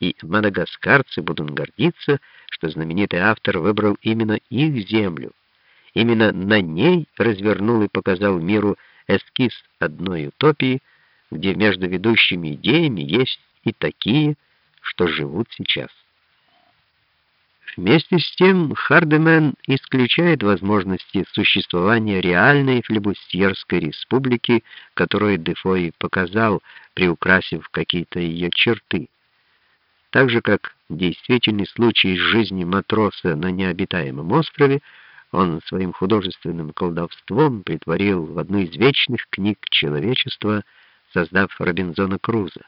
и мадагаскарцы будут гордиться, что знаменитый автор выбрал именно их землю. Именно на ней развернул и показал миру эскиз одной утопии, где между ведущими идеями есть и такие, что живут сейчас. Вместе с тем Хардемен исключает возможности существования реальной флебустьерской республики, которую Дефо и показал, приукрасив какие-то ее черты. Так же, как действительный случай из жизни матроса на необитаемом острове, он своим художественным колдовством притворил в одну из вечных книг человечества, создав Робинзона Круза.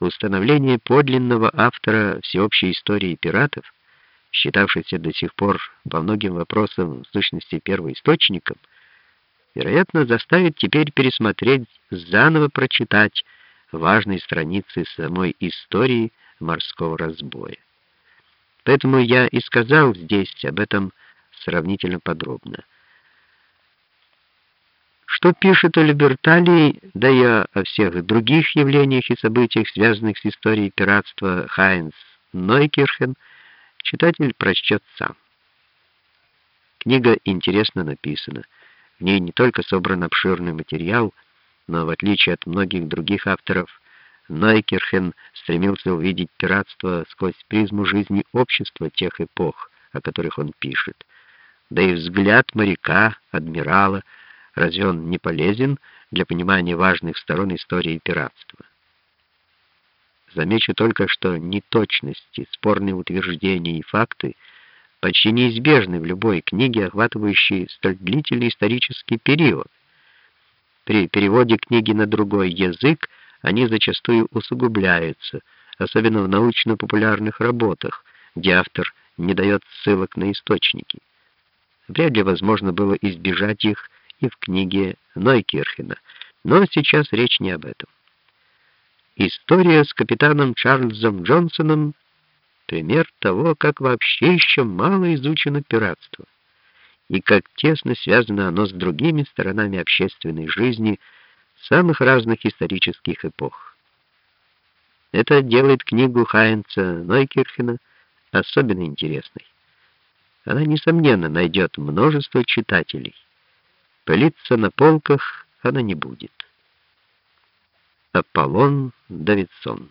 Установление подлинного автора всеобщей истории пиратов, считавшейся до сих пор по многим вопросам в сущности первоисточником, вероятно, заставит теперь пересмотреть, заново прочитать важные страницы самой истории морского разбоя. Поэтому я и сказал здесь об этом сравнительно подробно. Что пишет о Либерталии, да и о всех других явлениях и событиях, связанных с историей пиратства Хайнс Нойкирхен, читатель прочтет сам. Книга интересно написана. В ней не только собран обширный материал, но в отличие от многих других авторов, Нойкирхен стремился увидеть пиратство сквозь призму жизни общества тех эпох, о которых он пишет. Да и взгляд моряка, адмирала — Разве он не полезен для понимания важных сторон истории пиратства? Замечу только, что неточности, спорные утверждения и факты почти неизбежны в любой книге, охватывающей столь длительный исторический период. При переводе книги на другой язык они зачастую усугубляются, особенно в научно-популярных работах, где автор не дает ссылок на источники. Вряд ли возможно было избежать их и в книге Нойкирхена, но сейчас речь не об этом. История с капитаном Чарльзом Джонсоном — пример того, как вообще еще мало изучено пиратство, и как тесно связано оно с другими сторонами общественной жизни самых разных исторических эпох. Это делает книгу Хайнца Нойкирхена особенно интересной. Она, несомненно, найдет множество читателей. Пылиться на полках она не будет. Аполлон Давидсон